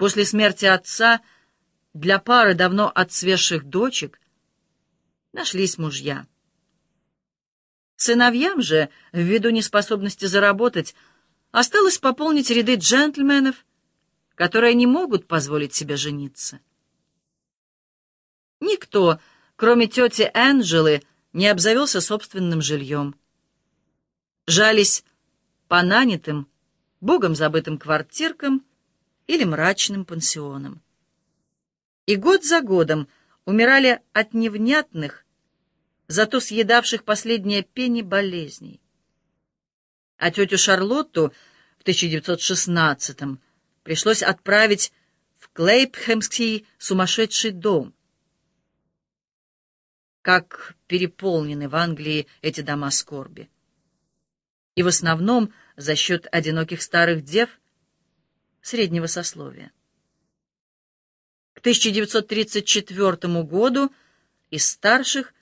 После смерти отца для пары давно отцвевших дочек нашлись мужья. Сыновьям же, ввиду неспособности заработать, осталось пополнить ряды джентльменов, которые не могут позволить себе жениться. Никто, кроме тети Энджелы, не обзавелся собственным жильем. Жались по нанятым, богом забытым квартиркам или мрачным пансионам. И год за годом умирали от невнятных, зато съедавших последние пени болезней. А тетю Шарлотту в 1916-м пришлось отправить в Клейпхемский сумасшедший дом. Как переполнены в Англии эти дома скорби. И в основном за счет одиноких старых дев среднего сословия. К 1934 году из старших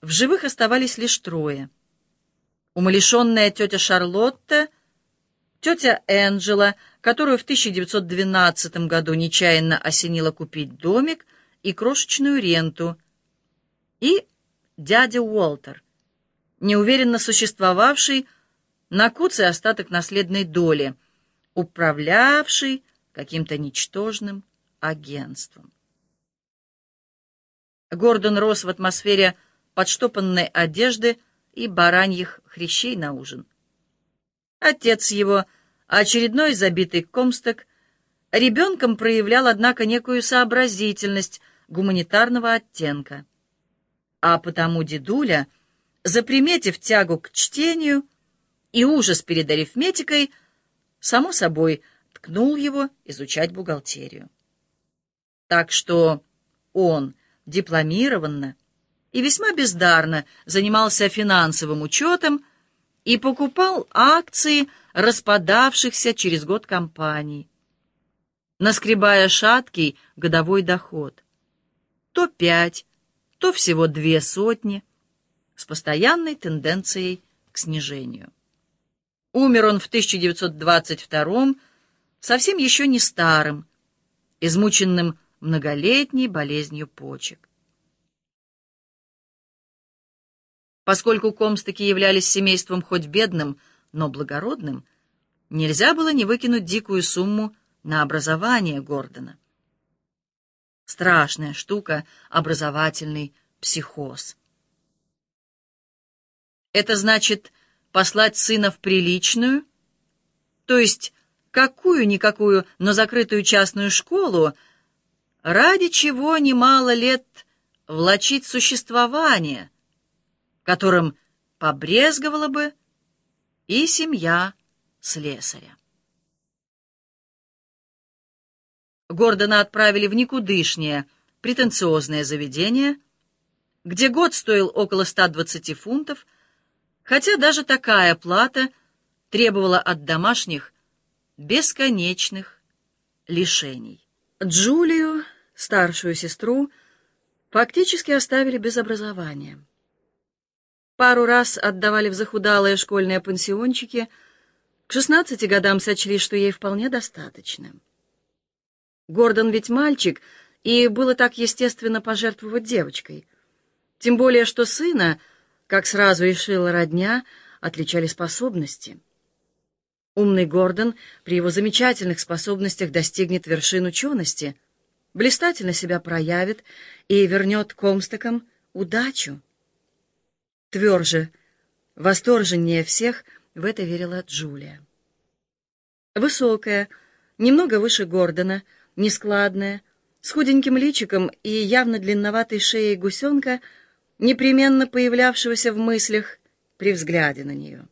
в живых оставались лишь трое. Умалишенная тетя Шарлотта, тетя Энджела, которую в 1912 году нечаянно осенила купить домик и крошечную ренту, и дядя Уолтер, неуверенно существовавший на куце остаток наследной доли, управлявший каким-то ничтожным агентством. Гордон рос в атмосфере подштопанной одежды и бараньих хрящей на ужин. Отец его, очередной забитый комсток, ребенком проявлял, однако, некую сообразительность гуманитарного оттенка. А потому дедуля, заприметив тягу к чтению и ужас перед арифметикой, само собой ткнул его изучать бухгалтерию. Так что он дипломированно, и весьма бездарно занимался финансовым учетом и покупал акции распадавшихся через год компаний, наскребая шаткий годовой доход. То пять, то всего две сотни, с постоянной тенденцией к снижению. Умер он в 1922 совсем еще не старым, измученным многолетней болезнью почек. Поскольку комстыки являлись семейством хоть бедным, но благородным, нельзя было не выкинуть дикую сумму на образование Гордона. Страшная штука — образовательный психоз. Это значит послать сына в приличную, то есть какую-никакую, но закрытую частную школу, ради чего немало лет влачить существование — которым побрезговала бы и семья слесаря. Гордона отправили в никудышнее, претенциозное заведение, где год стоил около 120 фунтов, хотя даже такая плата требовала от домашних бесконечных лишений. Джулию, старшую сестру, фактически оставили без образования. Пару раз отдавали в захудалые школьные пансиончики. К шестнадцати годам сочли, что ей вполне достаточно. Гордон ведь мальчик, и было так естественно пожертвовать девочкой. Тем более, что сына, как сразу решила родня, отличали способности. Умный Гордон при его замечательных способностях достигнет вершин учености, блистательно себя проявит и вернет комстокам удачу. Тверже, восторженнее всех в это верила Джулия. Высокая, немного выше Гордона, нескладная, с худеньким личиком и явно длинноватой шеей гусенка, непременно появлявшегося в мыслях при взгляде на нее.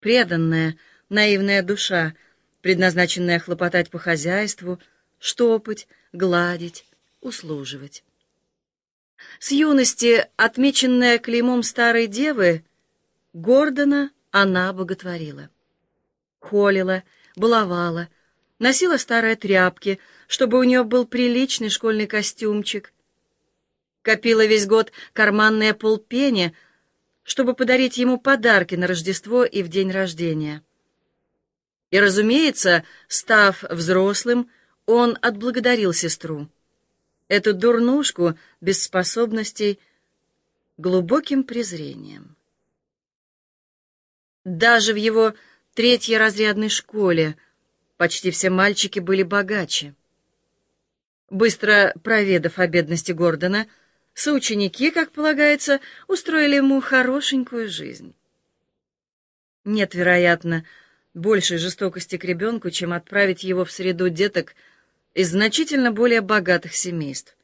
Преданная, наивная душа, предназначенная хлопотать по хозяйству, штопать, гладить, услуживать. С юности, отмеченная клеймом старой девы, Гордона она боготворила. Холила, баловала, носила старые тряпки, чтобы у нее был приличный школьный костюмчик. Копила весь год карманные полпени, чтобы подарить ему подарки на Рождество и в день рождения. И, разумеется, став взрослым, он отблагодарил сестру, эту дурнушку без способностей, глубоким презрением. Даже в его третьей разрядной школе почти все мальчики были богаче. Быстро проведав о бедности Гордона, соученики, как полагается, устроили ему хорошенькую жизнь. Нет, вероятно, большей жестокости к ребенку, чем отправить его в среду деток из значительно более богатых семейств.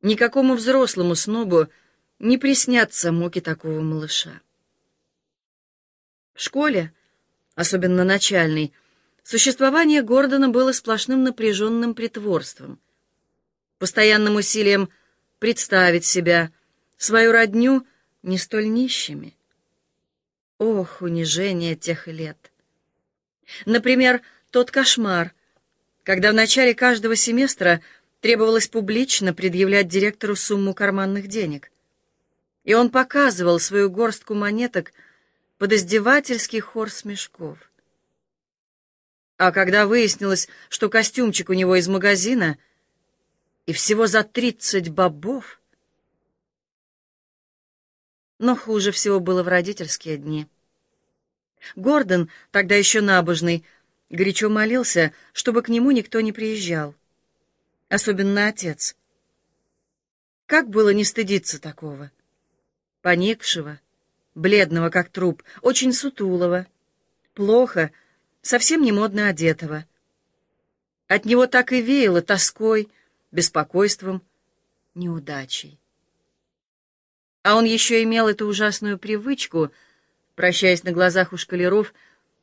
Никакому взрослому снобу не приснятся муки такого малыша. В школе, особенно начальной, существование Гордона было сплошным напряженным притворством, постоянным усилием представить себя, свою родню не столь нищими. Ох, унижение тех лет! Например, тот кошмар, когда в начале каждого семестра требовалось публично предъявлять директору сумму карманных денег. И он показывал свою горстку монеток под издевательский хор смешков. А когда выяснилось, что костюмчик у него из магазина, и всего за тридцать бобов... Но хуже всего было в родительские дни. Гордон, тогда еще набожный, горячо молился, чтобы к нему никто не приезжал. Особенно отец. Как было не стыдиться такого? Поникшего, бледного, как труп, очень сутулого, плохо, совсем не модно одетого. От него так и веяло тоской, беспокойством, неудачей. А он еще имел эту ужасную привычку, прощаясь на глазах у шкалеров,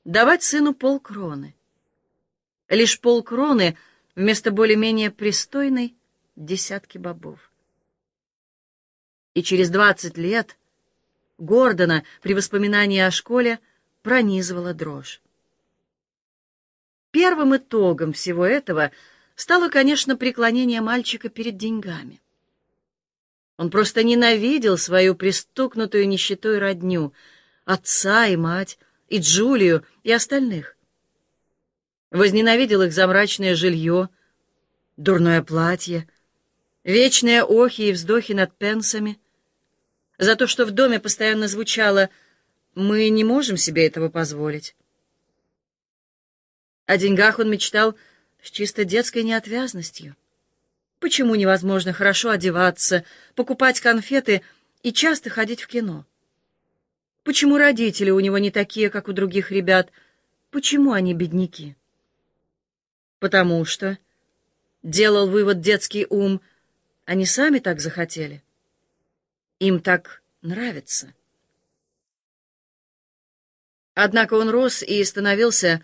давать сыну полкроны. Лишь полкроны вместо более-менее пристойной десятки бобов. И через двадцать лет Гордона при воспоминании о школе пронизывала дрожь. Первым итогом всего этого стало, конечно, преклонение мальчика перед деньгами. Он просто ненавидел свою пристукнутую нищетой родню, отца и мать, и Джулию, и остальных. Возненавидел их за мрачное жилье, дурное платье, вечные охи и вздохи над пенсами — за то, что в доме постоянно звучало «Мы не можем себе этого позволить». О деньгах он мечтал с чисто детской неотвязностью. Почему невозможно хорошо одеваться, покупать конфеты и часто ходить в кино? Почему родители у него не такие, как у других ребят? Почему они бедняки? Потому что, делал вывод детский ум, они сами так захотели. Им так нравится. Однако он рос и становился,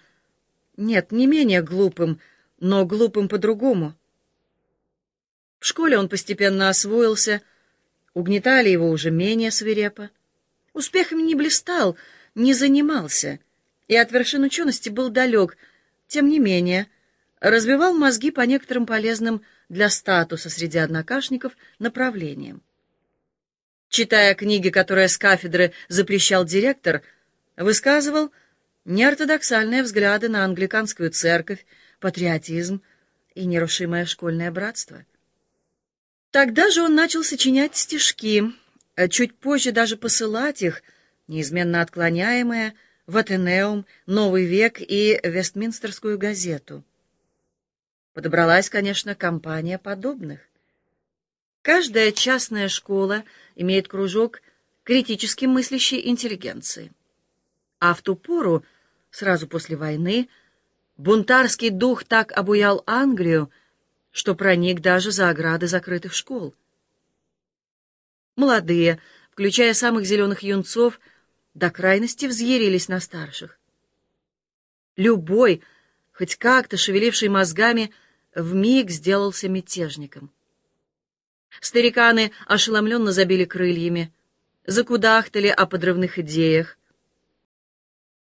нет, не менее глупым, но глупым по-другому. В школе он постепенно освоился, угнетали его уже менее свирепо. Успехами не блистал, не занимался, и от вершин учености был далек, тем не менее, развивал мозги по некоторым полезным для статуса среди однокашников направлениям. Читая книги, которые с кафедры запрещал директор, высказывал неортодоксальные взгляды на англиканскую церковь, патриотизм и нерушимое школьное братство. Тогда же он начал сочинять стишки, а чуть позже даже посылать их, неизменно отклоняемые, в Атенеум, Новый век и Вестминстерскую газету. Подобралась, конечно, компания подобных. Каждая частная школа имеет кружок критически мыслящей интеллигенции. А в ту пору, сразу после войны, бунтарский дух так обуял Англию, что проник даже за ограды закрытых школ. Молодые, включая самых зеленых юнцов, до крайности взъярились на старших. Любой, хоть как-то шевеливший мозгами, вмиг сделался мятежником. Стариканы ошеломленно забили крыльями, закудахтали о подрывных идеях,